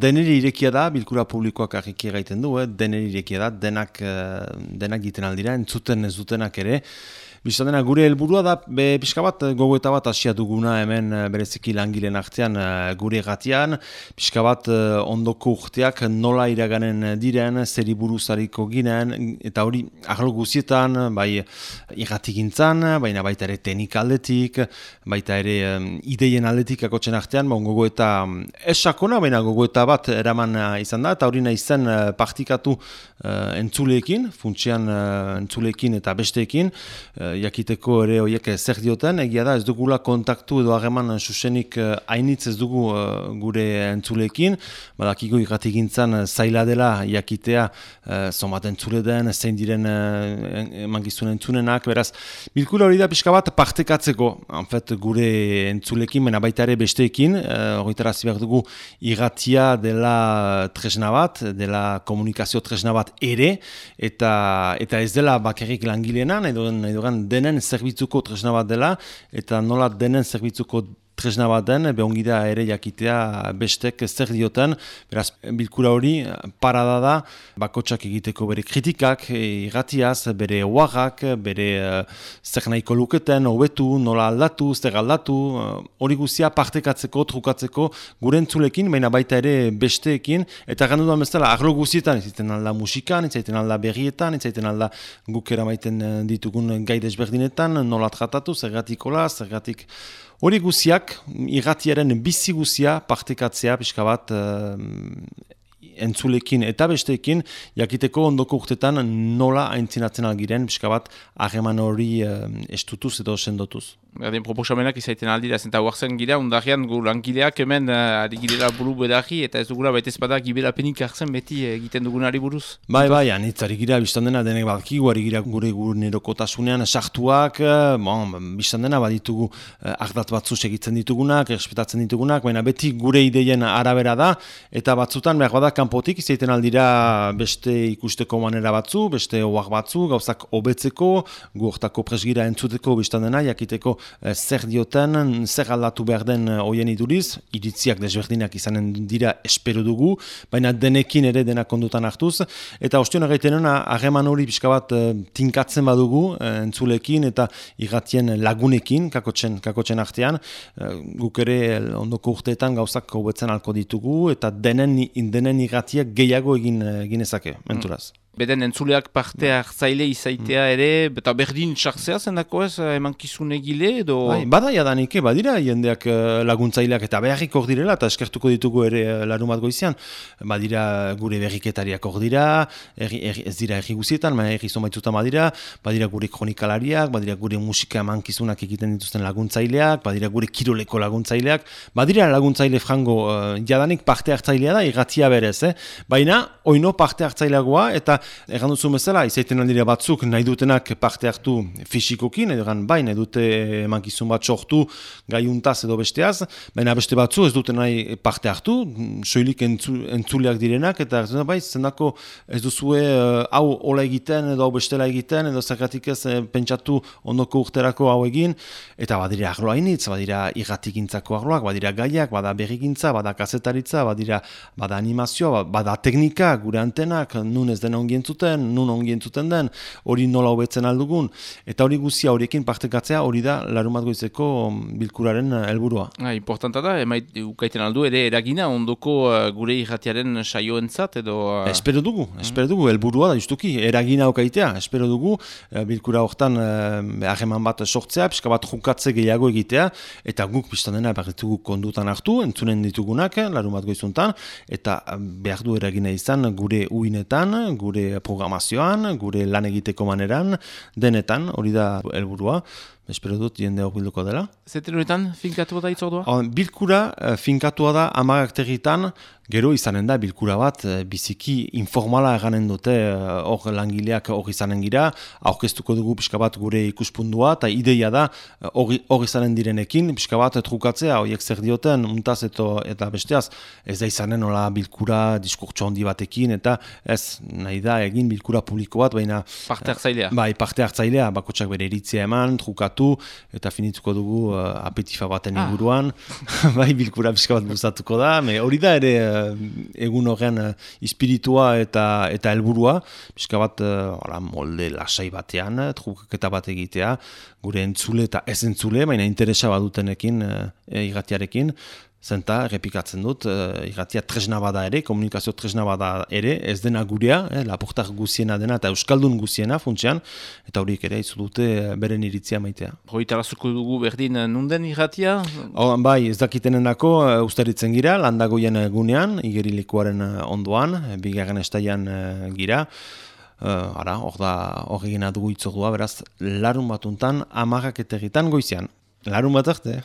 Deneri irekia da, bilkura publikoak argiki gaiten du, eh? deneri irekia da, denak, denak giten aldira, entzuten ez dutenak ere. Biztadena, gure helburua da, be, pixka bat, gogoeta bat asia duguna hemen eh, bereziki langileen artean eh, gure gatian, pixka bat eh, ondoko urteak nola iraganen diren, zeri buruzariko ginen, eta hori, ahlo guzietan, bai irratik gintzan, baina baita ere tenik aldetik, baita ere ideien aldetik akotzen artean, bon, gogoeta esakona, baina gogoeta bat eraman izan da, eta hori nahi zen partikatu entzuleekin, funtsian entzuleekin eta besteekin, jakiteko ere horiek zer dioten, egia da ez dugula kontaktu edo hageman susenik uh, hainitz ez dugu uh, gure entzulekin, badakiko irratik gintzan zaila dela jakitea zomat entzule den, zein diren uh, mangizun entzunenak, beraz, bilkula hori da pixka bat partekatzeko, anfet gure entzulekin, mena baita ere besteekin, uh, behar dugu irratia dela tresna bat, dela komunikazio tresna bat ere, eta eta ez dela bakarrik langileenan, edo, edo denen zerbitzuko tresna bat dela, eta nola denen zerbitzuko tresna bat den, behongida ere jakitea bestek zer dioten, beraz, bilkura hori parada da, bakotsak egiteko bere kritikak, irratiaz, bere oagak, bere uh, zer nahiko luketen, hobetu, nola aldatu, zer aldatu, uh, hori guzia partekatzeko, trukatzeko, gure entzulekin, baina baita ere besteekin, eta gandu duan bezala, arlo guzietan, izaiten alda musikan, izaiten alda berrietan, izaiten alda gukera maiten ditugun gaidez berdinetan, nola tratatu, zergatikola, zergatik Hori guziak, irratiaren bizi guzia partekatzea pixka bat uh, entzulekin eta besteekin, jakiteko ondoko urtetan nola aintzinatzen algiren, pixka bat, hageman hori uh, estutuz edo sendotuz. Gaden proposamenak izaiten aldira, zenta huartzen gira, undarrian gu langileak hemen uh, ari girela buru bedarri, eta ez dugula baita ezpada gibela penik hartzen beti egiten dugunari buruz. Bai, bai, anitz, ari gira, biztan dena, denek balki, ari gira gure gure sartuak, bon, biztan dena, baditugu uh, ardat batzu segitzen ditugunak, errespetatzen ditugunak, baina beti gure ideien arabera da, eta batzutan, behar bada, kanpotik izaiten aldira beste ikusteko manera batzu, beste oak batzu, gauzak hobetzeko, gu presgira entzuteko biztan dena, jakiteko Eh, zer dioten, zer aldatu behar den hoien eh, iduriz, iritziak desberdinak izanen dira espero dugu, baina denekin ere denak kondutan hartuz, eta ostion egiten hageman hori pixka bat eh, tinkatzen badugu entzulekin eta irratien lagunekin, kakotzen, kakotzen artean, guk ere ondoko urteetan gauzak hobetzen alko ditugu, eta denen, denen irratiak gehiago egin, egin ezake, menturaz. Beden entzuleak parte bai. hartzaile izaitea mm. ere, eta berdin txartzea zendako ez, eman kizune egile edo... Bai, bada jadanik, badira jendeak eh, laguntzaileak eta beharrik hor direla, eta eskertuko ditugu ere eh, larumat goizian. Badira gure berriketariak hor dira, ez dira erri guzietan, ma erri zomaitzutan badira, badira gure kronikalariak, badira gure musika eman kizunak egiten dituzten laguntzaileak, badira gure kiroleko laguntzaileak, badira laguntzaile frango jadanik parte hartzailea da, irratia berez, eh? baina oino parte hartzaileagoa, eta Egan duzu bezala, izaiten aldire batzuk nahi dutenak parte hartu fisikokin, edo egan bai nahi dute emankizun bat sortu gaiuntaz edo besteaz, baina beste batzu ez dute nahi parte hartu, soilik entzu, entzuleak direnak, eta ez bai, zendako ez duzue uh, hau ola egiten edo hau bestela egiten, edo zergatik ez uh, pentsatu ondoko urterako hau egin, eta badira arloa initz, badira irratik intzako arloak, badira gaiak, bada berrikintza, bada kazetaritza, badira bada animazioa, bada teknika, gure antenak, nun ez den ongi entzuten, nun ongi entzuten den, hori nola hobetzen aldugun, eta hori guzia horiekin partekatzea hori da larumat goizeko mm, bilkuraren eh, helburua. Ha, importanta da, emait ukaiten aldu, ere eragina ondoko uh, gure irratiaren saioentzat edo... Uh... Espero dugu, mm. espero dugu, helburua da justuki, eragina ukaitea, espero dugu, bilkura hortan uh, bat sortzea, pixka bat jukatze gehiago egitea, eta guk biztan dena berritugu kondutan hartu, entzunen ditugunak, larumat goizuntan, eta behar du eragina izan gure uinetan, gure gure programazioan, gure lan egiteko maneran, denetan, hori da helburua. Espero dut, jende hor bilduko dela. Zeter honetan, finkatua da itzordua? Bilkura, eh, finkatua da amagak territan, gero izanen da bilkura bat, eh, biziki informala eganen dute eh, hor langileak hor izanen gira, aurkeztuko dugu pixka bat gure ikuspundua, eta ideia da hor izanen direnekin, pixka bat trukatzea, horiek zer dioten, untaz eto, eta besteaz, ez da izanen hola bilkura diskurtso handi batekin, eta ez nahi da egin bilkura publiko bat, baina... Parte hartzailea. Bai, parte hartzailea, bakotsak bere iritzia eman, trukatu, bilkatu eta finituko dugu uh, apetifa baten ah. inguruan. bai, bilkura pixka bat buzatuko da. Me, hori da ere egun horrean uh, espiritua eta eta helburua pixka bat uh, molde lasai batean, trukaketa bat egitea, gure entzule eta ez entzule, baina interesa badutenekin uh, igatiarekin. Zenta, repikatzen dut, uh, irratia tresna bada ere, komunikazio tresna bada ere, ez dena gurea, eh, laportak guziena dena eta euskaldun guziena funtsean, eta horiek ere izu dute eh, beren iritzia maitea. Hoi talazuko dugu berdin nunden irratia? Oh, bai, ez dakitenenako uh, ustaritzen gira, landagoien gunean, igerilikoaren ondoan, bigarren estaian uh, gira, Uh, ara, hor da, hor egina dugu itzordua, beraz, larun batuntan, amagak etegitan goizian. Larun bat arte.